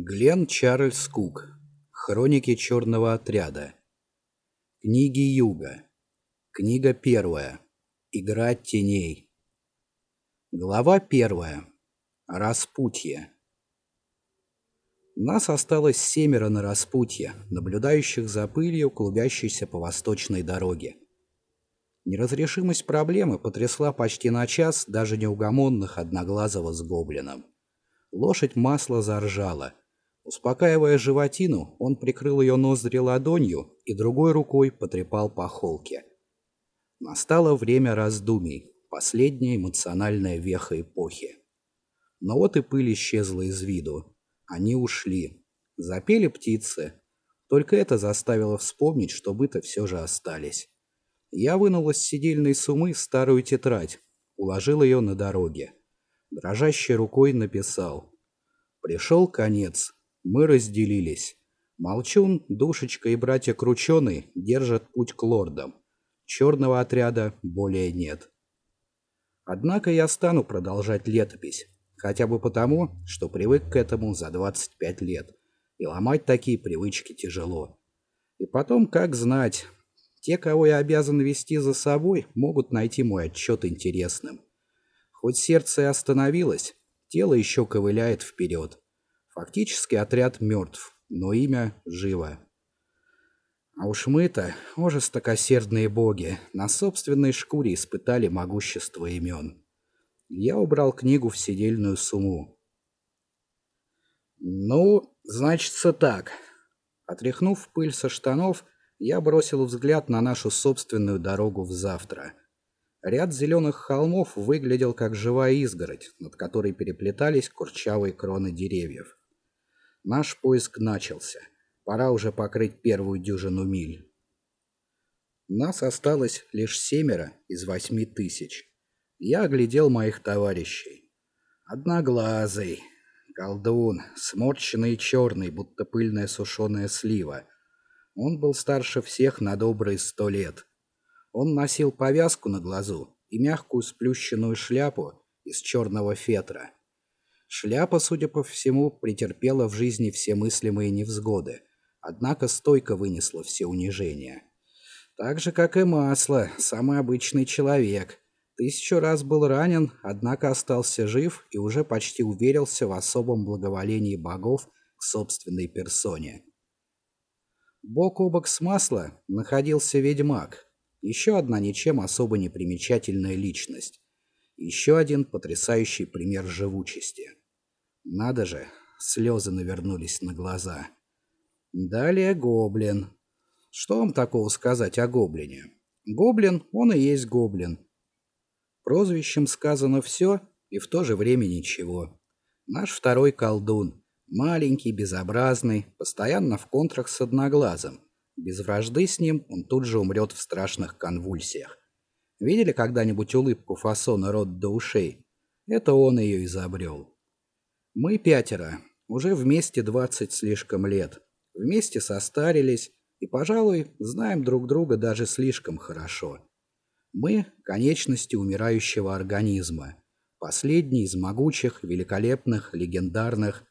Глен Чарльз Кук. Хроники черного отряда. Книги Юга. Книга первая. Игра теней. Глава первая. Распутье. Нас осталось семеро на распутье, наблюдающих за пылью, клубящейся по восточной дороге. Неразрешимость проблемы потрясла почти на час даже неугомонных Одноглазого с Гоблином. Лошадь масло заржала. Успокаивая животину, он прикрыл ее ноздри ладонью и другой рукой потрепал по холке. Настало время раздумий, последняя эмоциональная веха эпохи. Но вот и пыль исчезла из виду. Они ушли. Запели птицы. Только это заставило вспомнить, что быто все же остались. Я вынул из сидельной сумы старую тетрадь, уложил ее на дороге. Дрожащей рукой написал. Пришел конец. Мы разделились. Молчун, Душечка и братья Крученый держат путь к лордам. Черного отряда более нет. Однако я стану продолжать летопись. Хотя бы потому, что привык к этому за 25 лет. И ломать такие привычки тяжело. И потом, как знать, те, кого я обязан вести за собой, могут найти мой отчет интересным. Хоть сердце и остановилось, тело еще ковыляет вперед. Фактически отряд мертв, но имя живо. А уж мы-то, о жестокосердные боги, на собственной шкуре испытали могущество имен. Я убрал книгу в сидельную сумму. Ну, значится так. Отряхнув пыль со штанов, я бросил взгляд на нашу собственную дорогу в завтра — Ряд зеленых холмов выглядел как живая изгородь, над которой переплетались курчавые кроны деревьев. Наш поиск начался. Пора уже покрыть первую дюжину миль. Нас осталось лишь семеро из восьми тысяч. Я оглядел моих товарищей. Одноглазый, колдун, сморщенный и черный, будто пыльная сушеная слива. Он был старше всех на добрые сто лет. Он носил повязку на глазу и мягкую сплющенную шляпу из черного фетра. Шляпа, судя по всему, претерпела в жизни все мыслимые невзгоды, однако стойко вынесла все унижения. Так же, как и масло, самый обычный человек. Тысячу раз был ранен, однако остался жив и уже почти уверился в особом благоволении богов к собственной персоне. Бок о бок с масло находился ведьмак, еще одна ничем особо не примечательная личность. Еще один потрясающий пример живучести. Надо же, слезы навернулись на глаза. Далее гоблин. Что вам такого сказать о гоблине? Гоблин, он и есть гоблин. Прозвищем сказано все, и в то же время ничего. Наш второй колдун. Маленький, безобразный, постоянно в контрах с одноглазым. Без вражды с ним он тут же умрет в страшных конвульсиях. Видели когда-нибудь улыбку фасона рот до ушей? Это он ее изобрел. Мы пятеро, уже вместе двадцать слишком лет. Вместе состарились и, пожалуй, знаем друг друга даже слишком хорошо. Мы – конечности умирающего организма. Последний из могучих, великолепных, легендарных,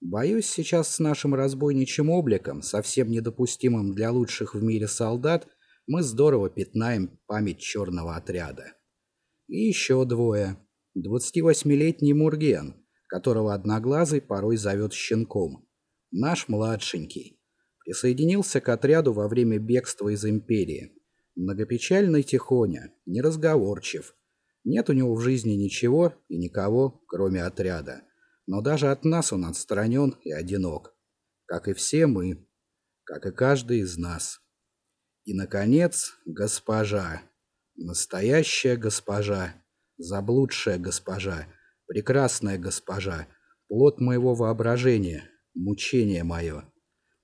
Боюсь, сейчас с нашим разбойничьим обликом, совсем недопустимым для лучших в мире солдат, мы здорово пятнаем память черного отряда. И еще двое. 28-летний Мурген, которого Одноглазый порой зовет щенком. Наш младшенький. Присоединился к отряду во время бегства из Империи. Многопечальный тихоня, неразговорчив. Нет у него в жизни ничего и никого, кроме отряда. Но даже от нас он отстранен и одинок, как и все мы, как и каждый из нас. И, наконец, госпожа, настоящая госпожа, заблудшая госпожа, прекрасная госпожа, плод моего воображения, мучение мое.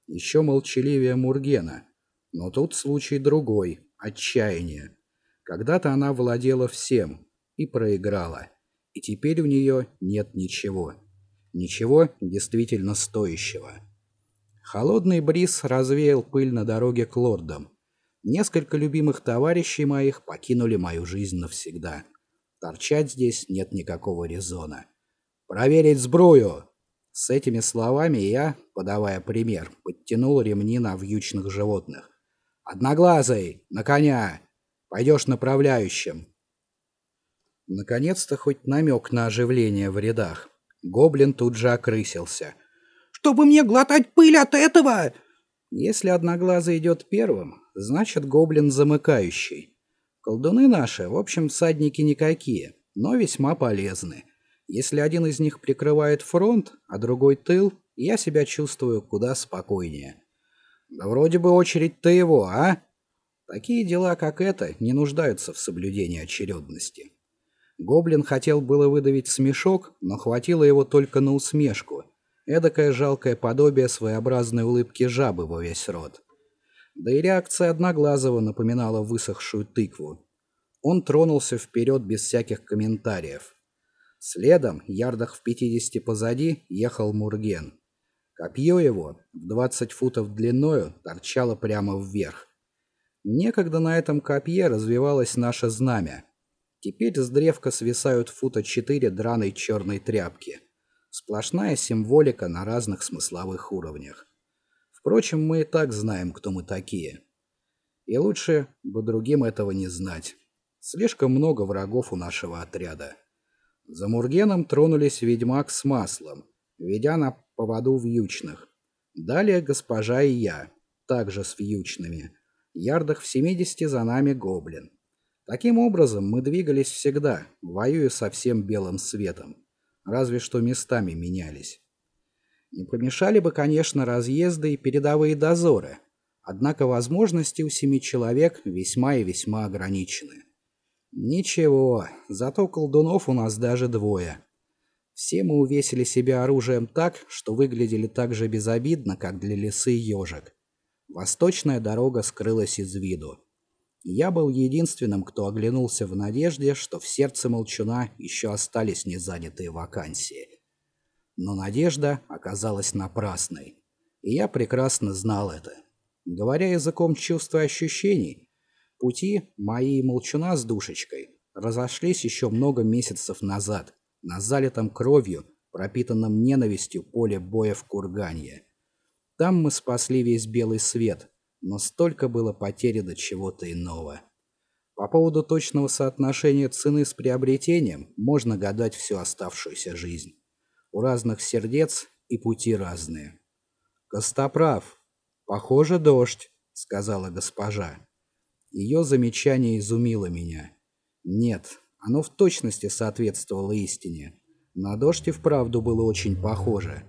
Еще молчаливее Мургена, но тут случай другой, отчаяние. Когда-то она владела всем и проиграла, и теперь у нее нет ничего. Ничего действительно стоящего. Холодный бриз развеял пыль на дороге к лордам. Несколько любимых товарищей моих покинули мою жизнь навсегда. Торчать здесь нет никакого резона. «Проверить сбрую!» С этими словами я, подавая пример, подтянул ремни на вьючных животных. «Одноглазый! На коня! Пойдешь направляющим!» Наконец-то хоть намек на оживление в рядах. Гоблин тут же окрысился. «Чтобы мне глотать пыль от этого!» Если Одноглазый идет первым, значит гоблин замыкающий. Колдуны наши, в общем, всадники никакие, но весьма полезны. Если один из них прикрывает фронт, а другой тыл, я себя чувствую куда спокойнее. Да вроде бы очередь-то его, а? Такие дела, как это, не нуждаются в соблюдении очередности. Гоблин хотел было выдавить смешок, но хватило его только на усмешку. Эдакое жалкое подобие своеобразной улыбки жабы во весь рот. Да и реакция Одноглазого напоминала высохшую тыкву. Он тронулся вперед без всяких комментариев. Следом, ярдах в пятидесяти позади, ехал Мурген. Копье его, в двадцать футов длиною, торчало прямо вверх. Некогда на этом копье развивалось наше знамя. Теперь с древка свисают фута четыре драной черной тряпки. Сплошная символика на разных смысловых уровнях. Впрочем, мы и так знаем, кто мы такие. И лучше бы другим этого не знать. Слишком много врагов у нашего отряда. За Мургеном тронулись ведьмак с маслом, ведя на поводу вьючных. Далее госпожа и я, также с вьючными. Ярдах в 70 за нами гоблин. Таким образом, мы двигались всегда, воюя со всем белым светом. Разве что местами менялись. Не помешали бы, конечно, разъезды и передовые дозоры. Однако возможности у семи человек весьма и весьма ограничены. Ничего, зато колдунов у нас даже двое. Все мы увесили себя оружием так, что выглядели так же безобидно, как для лисы ежик. Восточная дорога скрылась из виду. Я был единственным, кто оглянулся в надежде, что в сердце молчуна еще остались незанятые вакансии. Но надежда оказалась напрасной. И я прекрасно знал это. Говоря языком чувств и ощущений, Пути мои и Молчуна с душечкой разошлись еще много месяцев назад на залитом кровью, пропитанном ненавистью поле боя в Курганье. Там мы спасли весь белый свет, но столько было потери до чего-то иного. По поводу точного соотношения цены с приобретением можно гадать всю оставшуюся жизнь. У разных сердец и пути разные. «Костоправ, похоже, дождь», — сказала госпожа. Ее замечание изумило меня. Нет, оно в точности соответствовало истине. На дождь и вправду было очень похоже.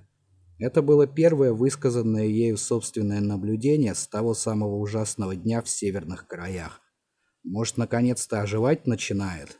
Это было первое высказанное ею собственное наблюдение с того самого ужасного дня в северных краях. Может, наконец-то оживать начинает?